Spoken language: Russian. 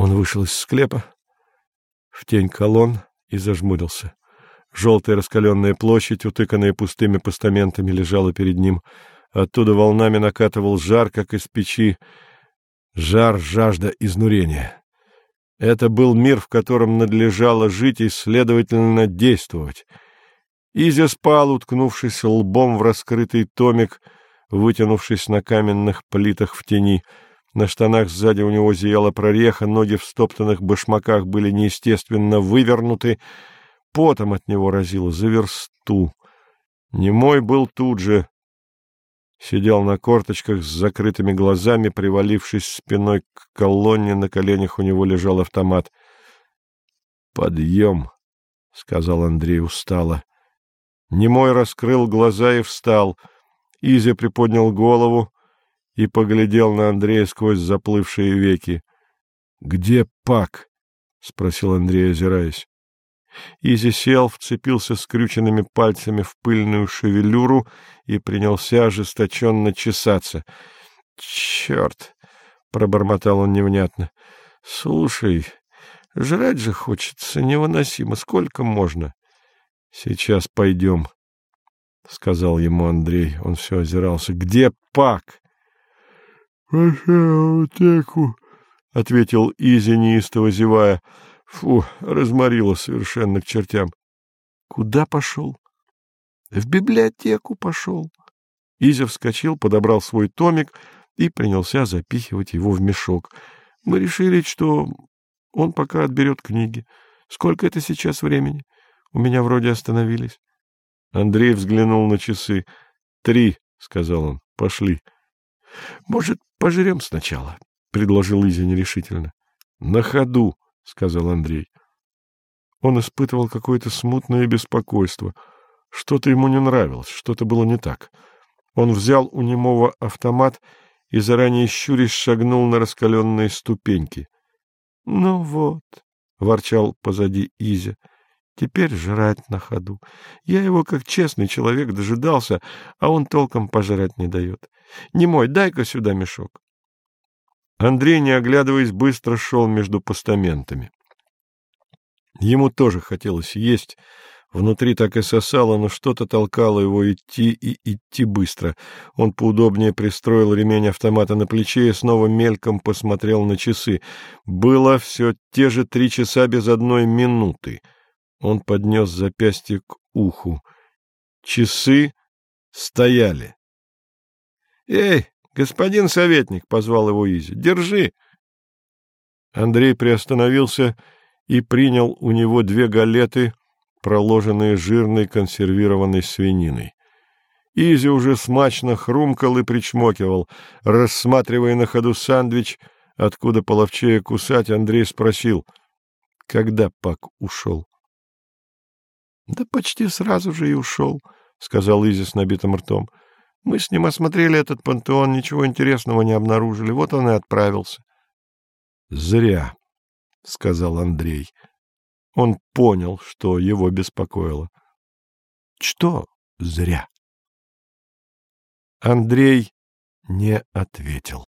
Он вышел из склепа в тень колонн и зажмурился. Желтая раскаленная площадь, утыканная пустыми постаментами, лежала перед ним. Оттуда волнами накатывал жар, как из печи, жар, жажда, изнурения. Это был мир, в котором надлежало жить и, следовательно, действовать. Изя спал, уткнувшись лбом в раскрытый томик, вытянувшись на каменных плитах в тени — на штанах сзади у него зияла прореха, ноги в стоптанных башмаках были неестественно вывернуты, потом от него разило за версту. Немой был тут же, сидел на корточках с закрытыми глазами, привалившись спиной к колонне, на коленях у него лежал автомат. — Подъем, — сказал Андрей устало. Немой раскрыл глаза и встал. Изя приподнял голову и поглядел на Андрея сквозь заплывшие веки. — Где Пак? — спросил Андрей, озираясь. Изи сел, вцепился скрюченными пальцами в пыльную шевелюру и принялся ожесточенно чесаться. — Черт! — пробормотал он невнятно. — Слушай, жрать же хочется невыносимо. Сколько можно? — Сейчас пойдем, — сказал ему Андрей. Он все озирался. — Где Пак? — В аптеку, — ответил Изи, неистово зевая. Фу, разморило совершенно к чертям. — Куда пошел? — В библиотеку пошел. Изя вскочил, подобрал свой томик и принялся запихивать его в мешок. Мы решили, что он пока отберет книги. Сколько это сейчас времени? У меня вроде остановились. Андрей взглянул на часы. — Три, — сказал он. — Пошли. — Может, пожрем сначала? — предложил Изя нерешительно. — На ходу, — сказал Андрей. Он испытывал какое-то смутное беспокойство. Что-то ему не нравилось, что-то было не так. Он взял у немого автомат и, заранее щурясь, шагнул на раскаленные ступеньки. — Ну вот, — ворчал позади Изя, — теперь жрать на ходу. Я его, как честный человек, дожидался, а он толком пожрать не дает. Не мой, дай-ка сюда мешок. Андрей, не оглядываясь, быстро шел между постаментами. Ему тоже хотелось есть, внутри так и сосало, но что-то толкало его идти и идти быстро. Он поудобнее пристроил ремень автомата на плече и снова мельком посмотрел на часы. Было все те же три часа без одной минуты. Он поднес запястье к уху. Часы стояли. «Эй, господин советник!» — позвал его Изи. «Держи!» Андрей приостановился и принял у него две галеты, проложенные жирной консервированной свининой. Изи уже смачно хрумкал и причмокивал. Рассматривая на ходу сандвич, откуда половчее кусать, Андрей спросил, когда Пак ушел. — Да почти сразу же и ушел, — сказал Изи с набитым ртом. Мы с ним осмотрели этот пантеон, ничего интересного не обнаружили. Вот он и отправился. — Зря, — сказал Андрей. Он понял, что его беспокоило. — Что зря? Андрей не ответил.